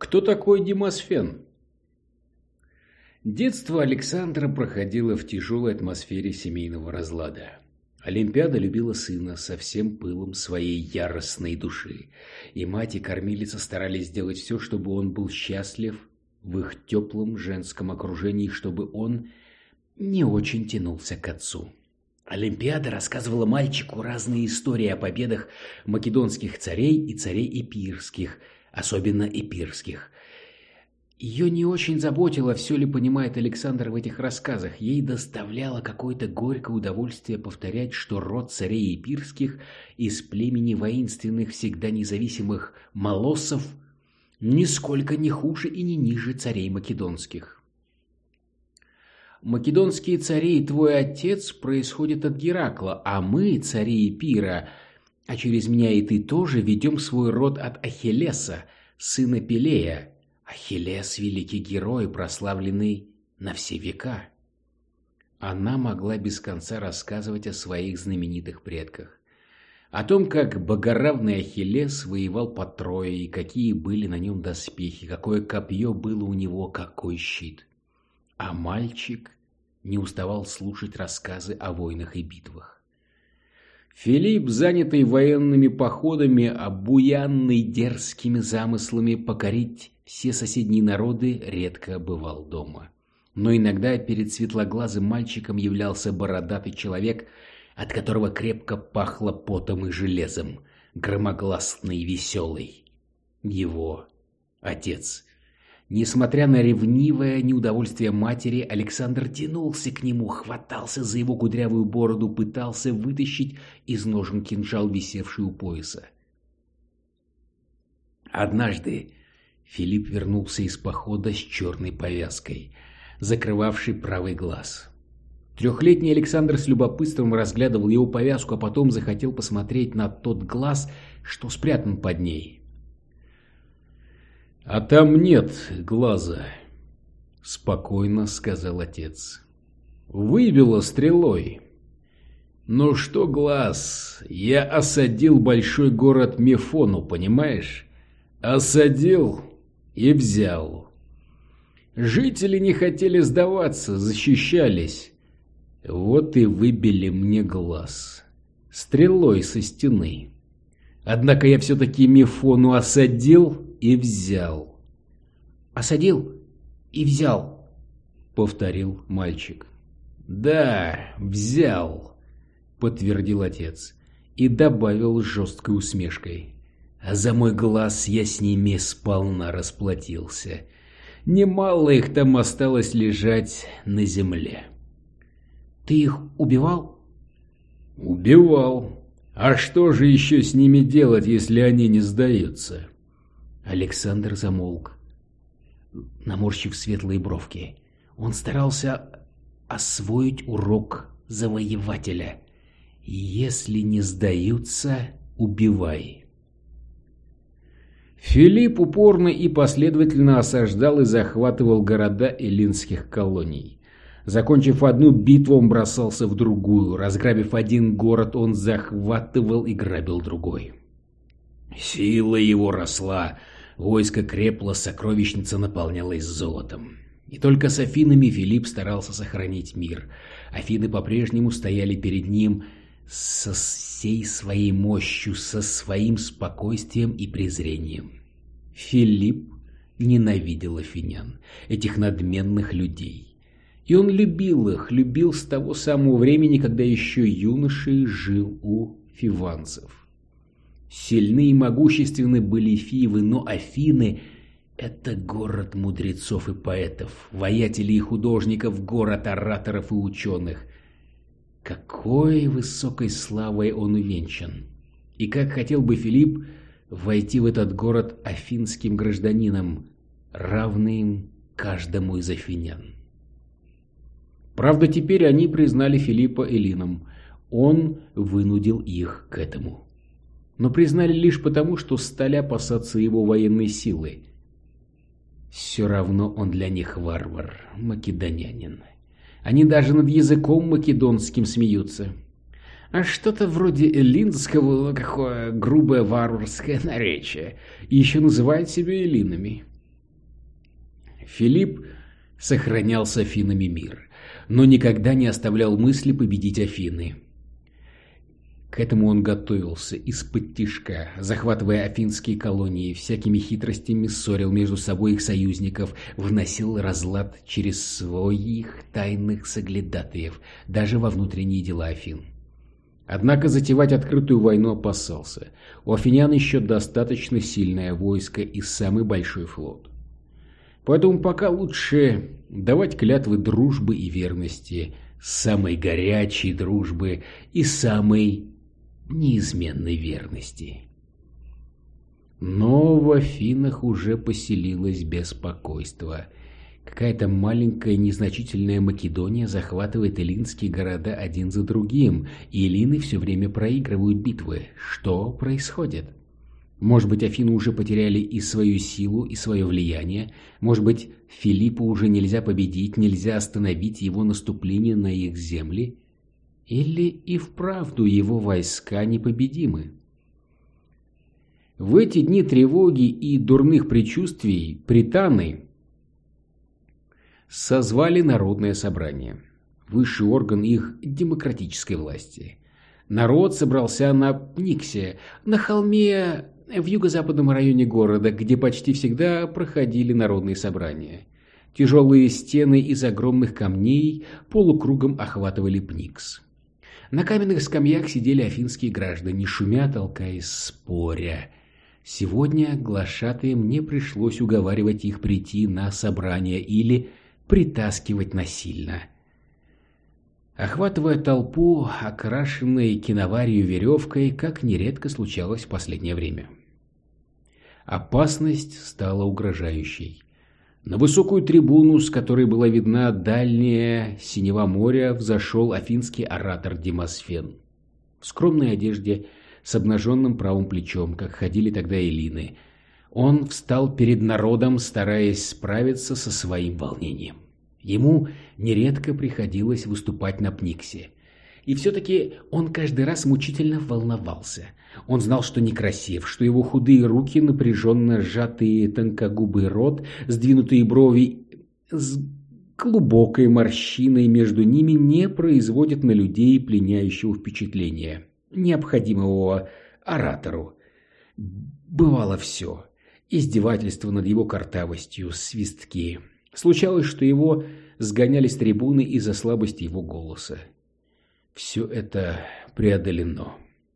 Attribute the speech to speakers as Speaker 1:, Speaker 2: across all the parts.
Speaker 1: Кто такой Демосфен? Детство Александра проходило в тяжелой атмосфере семейного разлада. Олимпиада любила сына со всем пылом своей яростной души, и мать и кормилица старались сделать все, чтобы он был счастлив в их теплом женском окружении, чтобы он не очень тянулся к отцу. Олимпиада рассказывала мальчику разные истории о победах македонских царей и царей эпирских, особенно эпирских. Ее не очень заботило, все ли понимает Александр в этих рассказах. Ей доставляло какое-то горькое удовольствие повторять, что род царей эпирских из племени воинственных, всегда независимых молоссов нисколько не хуже и не ниже царей македонских. Македонские цари и твой отец происходят от Геракла, а мы, цари Эпира, а через меня и ты тоже ведем свой род от Ахиллеса, сына Пелея, Ахиллес – великий герой, прославленный на все века. Она могла без конца рассказывать о своих знаменитых предках. О том, как богоравный Ахиллес воевал по Трое, и какие были на нем доспехи, какое копье было у него, какой щит. А мальчик не уставал слушать рассказы о войнах и битвах. Филипп, занятый военными походами, обуянный дерзкими замыслами покорить все соседние народы, редко бывал дома. Но иногда перед светлоглазым мальчиком являлся бородатый человек, от которого крепко пахло потом и железом, громогласный и веселый. Его отец. Несмотря на ревнивое неудовольствие матери, Александр тянулся к нему, хватался за его кудрявую бороду, пытался вытащить из ножен кинжал, висевший у пояса. Однажды Филипп вернулся из похода с черной повязкой, закрывавшей правый глаз. Трехлетний Александр с любопытством разглядывал его повязку, а потом захотел посмотреть на тот глаз, что спрятан под ней. «А там нет глаза», — спокойно сказал отец. «Выбило стрелой». «Ну что глаз? Я осадил большой город Мефону, понимаешь? Осадил и взял. Жители не хотели сдаваться, защищались. Вот и выбили мне глаз. Стрелой со стены. Однако я все-таки Мефону осадил и взял.
Speaker 2: «Осадил и взял», —
Speaker 1: повторил мальчик. «Да, взял», — подтвердил отец и добавил с жесткой усмешкой а за мой глаз я с ними сполна расплатился. Немало их там осталось лежать на земле.
Speaker 2: Ты их убивал?
Speaker 1: Убивал. А что же еще с ними делать, если они не сдаются? Александр замолк, наморщив светлые бровки. Он старался освоить урок завоевателя. Если не сдаются, убивай. Филипп упорно и последовательно осаждал и захватывал города эллинских колоний. Закончив одну битву, он бросался в другую. Разграбив один город, он захватывал и грабил другой. Сила его росла, войско крепло, сокровищница наполнялась золотом. И только с Афинами Филипп старался сохранить мир. Афины по-прежнему стояли перед ним со всей своей мощью, со своим спокойствием и презрением. Филипп ненавидел афинян, этих надменных людей. И он любил их, любил с того самого времени, когда еще юношей жил у фиванцев. Сильны и могущественны были фивы, но Афины – это город мудрецов и поэтов, воятелей и художников, город ораторов и ученых. Какой высокой славой он увенчан! И как хотел бы Филипп войти в этот город афинским гражданином, равным каждому из афинян. Правда, теперь они признали Филиппа элином. Он вынудил их к этому. Но признали лишь потому, что стали опасаться его военной силы. Все равно он для них варвар, македонянин. Они даже над языком македонским смеются. А что-то вроде эллинского, какое грубое варварское наречие. И еще называют себя эллинами. Филипп сохранял с Афинами мир, но никогда не оставлял мысли победить Афины. К этому он готовился из-под тишка, захватывая афинские колонии, всякими хитростями ссорил между собой их союзников, вносил разлад через своих тайных соглядатаев, даже во внутренние дела Афин. Однако затевать открытую войну опасался. У афинян еще достаточно сильное войско и самый большой флот. Поэтому пока лучше давать клятвы дружбы и верности, самой горячей дружбы и самой неизменной верности. Но в Афинах уже поселилось беспокойство. Какая-то маленькая незначительная Македония захватывает эллинские города один за другим, и эллины все время проигрывают битвы. Что происходит? Может быть, Афины уже потеряли и свою силу, и свое влияние? Может быть, Филиппа уже нельзя победить, нельзя остановить его наступление на их земли? Или и вправду его войска непобедимы? В эти дни тревоги и дурных предчувствий пританы созвали народное собрание, высший орган их демократической власти. Народ собрался на Пниксе, на холме в юго-западном районе города, где почти всегда проходили народные собрания. Тяжелые стены из огромных камней полукругом охватывали Пникс. На каменных скамьях сидели афинские граждане, шумя, толкаясь, споря. Сегодня глашатаям не пришлось уговаривать их прийти на собрание или притаскивать насильно. Охватывая толпу, окрашенной киноварью веревкой, как нередко случалось в последнее время. Опасность стала угрожающей. На высокую трибуну, с которой была видна дальняя синева моря, взошел афинский оратор Демосфен. В скромной одежде, с обнаженным правым плечом, как ходили тогда эллины, он встал перед народом, стараясь справиться со своим волнением. Ему нередко приходилось выступать на Пниксе. И все-таки он каждый раз мучительно волновался. Он знал, что некрасив, что его худые руки, напряженно сжатые тонкогубый рот, сдвинутые брови с глубокой морщиной между ними не производят на людей пленяющего впечатления, необходимого оратору. Бывало все. Издевательство над его картавостью, свистки. Случалось, что его сгоняли с трибуны из-за слабости его голоса. Все это преодолено.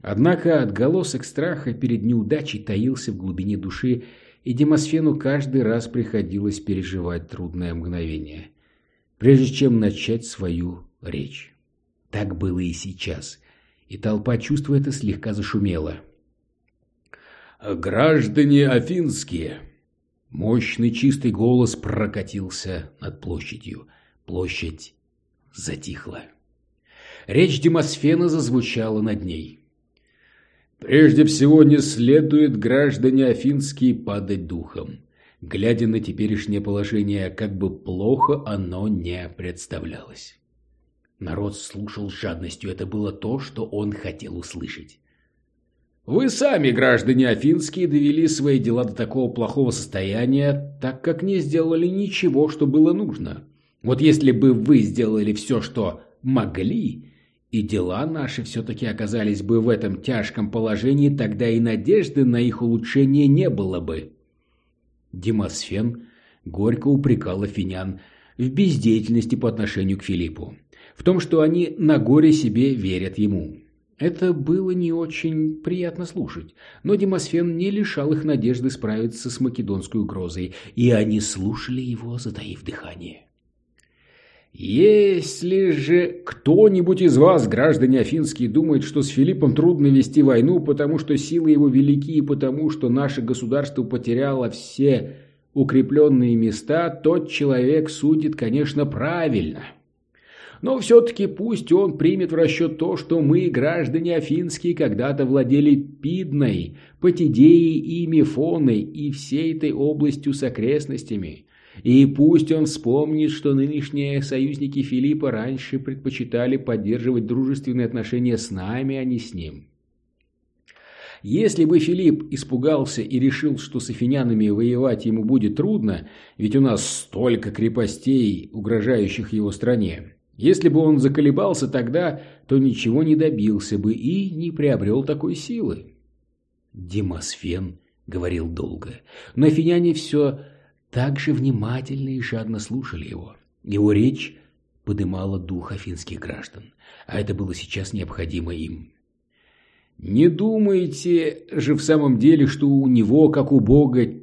Speaker 1: Однако отголосок страха перед неудачей таился в глубине души, и Демосфену каждый раз приходилось переживать трудное мгновение, прежде чем начать свою речь. Так было и сейчас, и толпа, чувствуя это, слегка зашумела. «Граждане афинские!» Мощный чистый голос прокатился над площадью. Площадь затихла. Речь Демосфена зазвучала над ней. Прежде всего не следует граждане афинские падать духом. Глядя на теперешнее положение, как бы плохо оно не представлялось. Народ слушал с жадностью, это было то, что он хотел услышать. Вы сами, граждане афинские, довели свои дела до такого плохого состояния, так как не сделали ничего, что было нужно. Вот если бы вы сделали все, что могли, и дела наши все-таки оказались бы в этом тяжком положении, тогда и надежды на их улучшение не было бы. Демосфен горько упрекал афинян в бездеятельности по отношению к Филиппу, в том, что они на горе себе верят ему. Это было не очень приятно слушать, но Демосфен не лишал их надежды справиться с македонской угрозой, и они слушали его, затаив дыхание. Если же кто-нибудь из вас, граждане афинские, думает, что с Филиппом трудно вести войну, потому что силы его велики и потому что наше государство потеряло все укрепленные места, тот человек судит, конечно, правильно. Но все-таки пусть он примет в расчет то, что мы, граждане афинские, когда-то владели Пидной, Патидеей и Мефоной и всей этой областью с окрестностями – и пусть он вспомнит, что нынешние союзники Филиппа раньше предпочитали поддерживать дружественные отношения с нами, а не с ним. Если бы Филипп испугался и решил, что с афинянами воевать ему будет трудно, ведь у нас столько крепостей, угрожающих его стране, если бы он заколебался тогда, то ничего не добился бы и не приобрел такой силы. Демосфен говорил долго, но афиняне все так же внимательно и жадно слушали его. Его речь подымала дух афинских граждан, а это было сейчас необходимо им. Не думаете же в самом деле, что у него, как у Бога,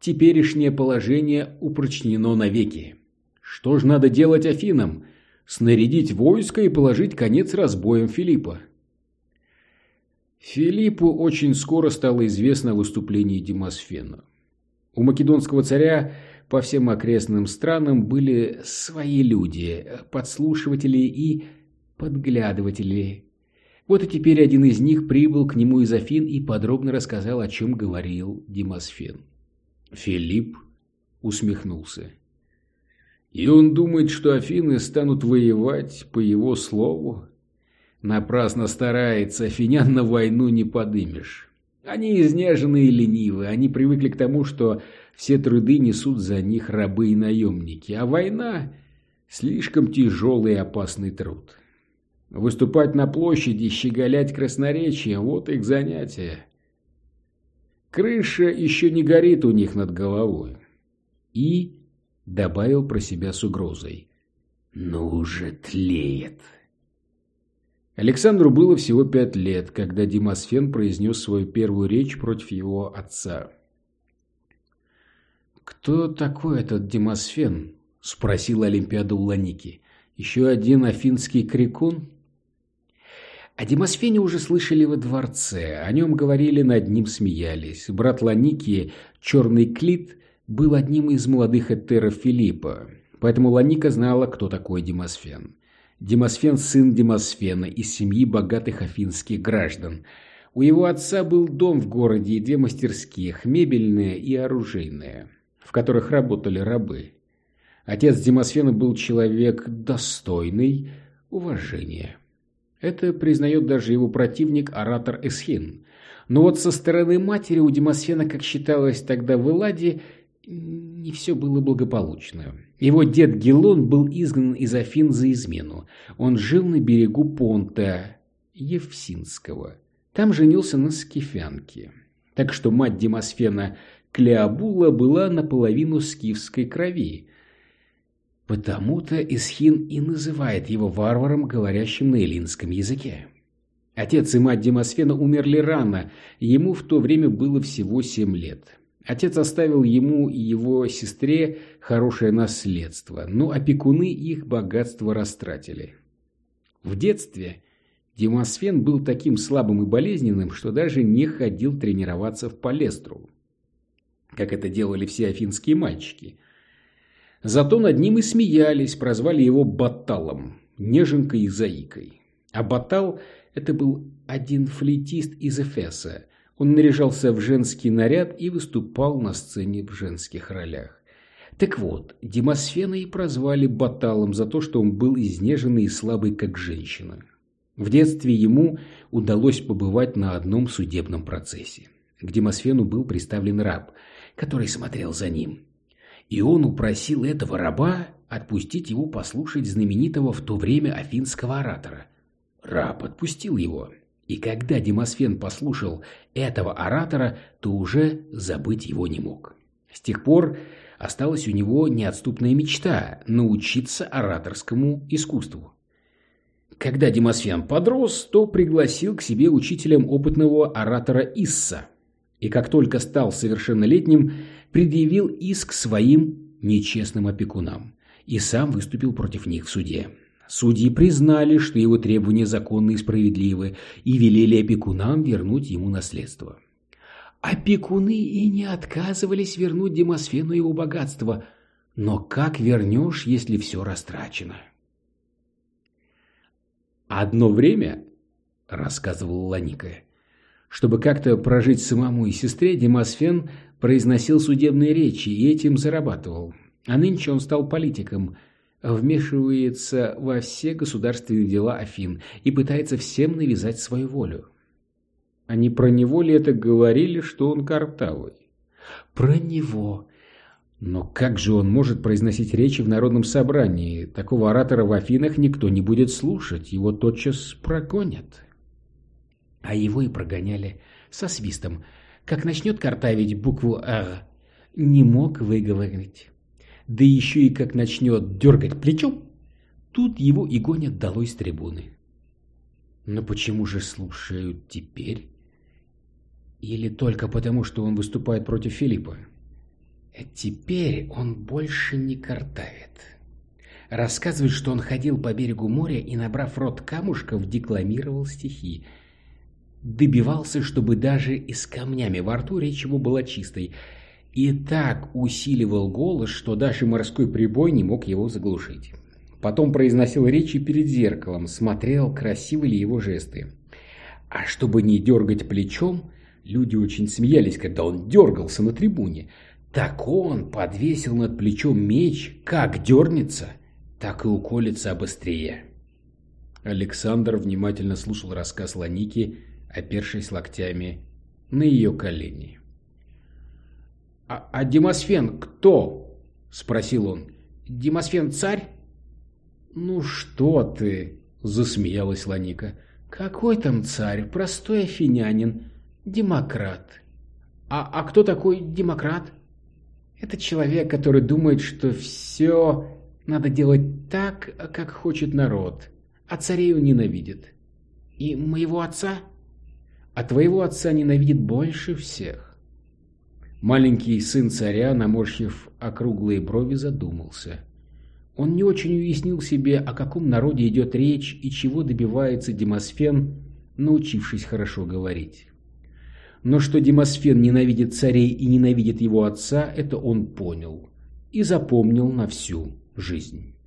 Speaker 1: теперешнее положение упрочнено навеки? Что ж надо делать Афинам? Снарядить войско и положить конец разбоям Филиппа. Филиппу очень скоро стало известно о выступлении Демосфена. У македонского царя по всем окрестным странам были свои люди, подслушиватели и подглядыватели. Вот и теперь один из них прибыл к нему из Афин и подробно рассказал, о чем говорил Демосфен. Филипп усмехнулся. И он думает, что Афины станут воевать по его слову? Напрасно старается, афинян на войну не подымешь. Они изнежены и ленивы, они привыкли к тому, что все труды несут за них рабы и наемники, а война – слишком тяжелый и опасный труд. Выступать на площади, щеголять красноречием – вот их занятие. Крыша еще не горит у них над головой. И добавил про себя с угрозой. «Ну уже тлеет!» Александру было всего пять лет, когда Демосфен произнес свою первую речь против его отца. «Кто такой этот Демосфен?» – спросила Олимпиада у Ланики. «Еще один афинский крикун?» О Демосфене уже слышали во дворце, о нем говорили, над ним смеялись. Брат Ланики, черный клит, был одним из молодых этеров Филиппа, поэтому Ланика знала, кто такой Демосфен. Демосфен – сын Демосфена из семьи богатых афинских граждан. У его отца был дом в городе и две мастерских, мебельная и оружейная, в которых работали рабы. Отец Демосфена был человек достойный уважения. Это признает даже его противник, оратор Эсхин. Но вот со стороны матери у Демосфена, как считалось тогда в Элладе, не все было благополучно. Его дед Гелон был изгнан из Афин за измену. Он жил на берегу Понта Евсинского. Там женился на Скифянке. Так что мать Демосфена Клеобула была наполовину скифской крови. Потому-то Исхин и называет его варваром, говорящим на эллинском языке. Отец и мать Демосфена умерли рано, ему в то время было всего семь лет. Отец оставил ему и его сестре хорошее наследство, но опекуны их богатство растратили. В детстве Демосфен был таким слабым и болезненным, что даже не ходил тренироваться в палестру, как это делали все афинские мальчики. Зато над ним и смеялись, прозвали его Баталом, неженкой и заикой. А Батал – это был один флейтист из Эфеса, он наряжался в женский наряд и выступал на сцене в женских ролях. Так вот, Демосфена и прозвали Баталом за то, что он был изнеженный и слабый, как женщина. В детстве ему удалось побывать на одном судебном процессе. К Демосфену был представлен раб, который смотрел за ним. И он упросил этого раба отпустить его послушать знаменитого в то время афинского оратора. Раб отпустил его, и когда Демосфен послушал этого оратора, то уже забыть его не мог. С тех пор осталась у него неотступная мечта – научиться ораторскому искусству. Когда Демосфен подрос, то пригласил к себе учителем опытного оратора Исса, и как только стал совершеннолетним, предъявил иск своим нечестным опекунам и сам выступил против них в суде. Судьи признали, что его требования законны и справедливы, и велели опекунам вернуть ему наследство. Опекуны и не отказывались вернуть Демосфену его богатство, но как вернешь, если все растрачено? «Одно время, — рассказывал Ланика, — чтобы как-то прожить самому и сестре, Демосфен произносил судебные речи и этим зарабатывал. А нынче он стал политиком — вмешивается во все государственные дела Афин и пытается всем навязать свою волю. Они про него ли это говорили, что он картавый? Про него. Но как же он может произносить речи в народном собрании? Такого оратора в Афинах никто не будет слушать, его тотчас прогонят.
Speaker 2: А его и прогоняли со свистом. Как начнет картавить букву «Р», не мог выговорить. Да еще и как начнет дергать плечом, тут его и гонят долой с трибуны.
Speaker 1: Но почему же слушают теперь?
Speaker 2: Или только потому, что он выступает против Филиппа? Теперь он больше не картавит. Рассказывает, что он ходил по берегу моря и, набрав рот камушков, декламировал стихи. Добивался, чтобы даже и с камнями во рту речь его была чистой. И так усиливал голос, что даже морской прибой не мог его заглушить. Потом произносил речи перед зеркалом, смотрел, красивы ли его жесты. А чтобы не дергать плечом, люди очень смеялись, когда он дергался на трибуне – так он подвесил над плечом меч, как дернется, так и уколется быстрее.
Speaker 1: Александр внимательно слушал рассказ Ланики, опершись локтями на ее колени.
Speaker 2: «А, а Демосфен кто?» — спросил он. «Демосфен царь?»
Speaker 1: «Ну что ты?» — засмеялась Ланика.
Speaker 2: «Какой там царь? Простой афинянин. Демократ».
Speaker 1: «А, а кто такой демократ?»
Speaker 2: Это человек, который думает, что все надо делать так, как хочет народ, а царей он ненавидит. И моего отца? А твоего отца ненавидит больше всех.
Speaker 1: Маленький сын царя, наморщив округлые брови, задумался. Он не очень уяснил себе, о каком народе идет речь и чего добивается Демосфен, научившись хорошо говорить. Но что Демосфен ненавидит царей и ненавидит его отца, это он понял и запомнил на всю жизнь.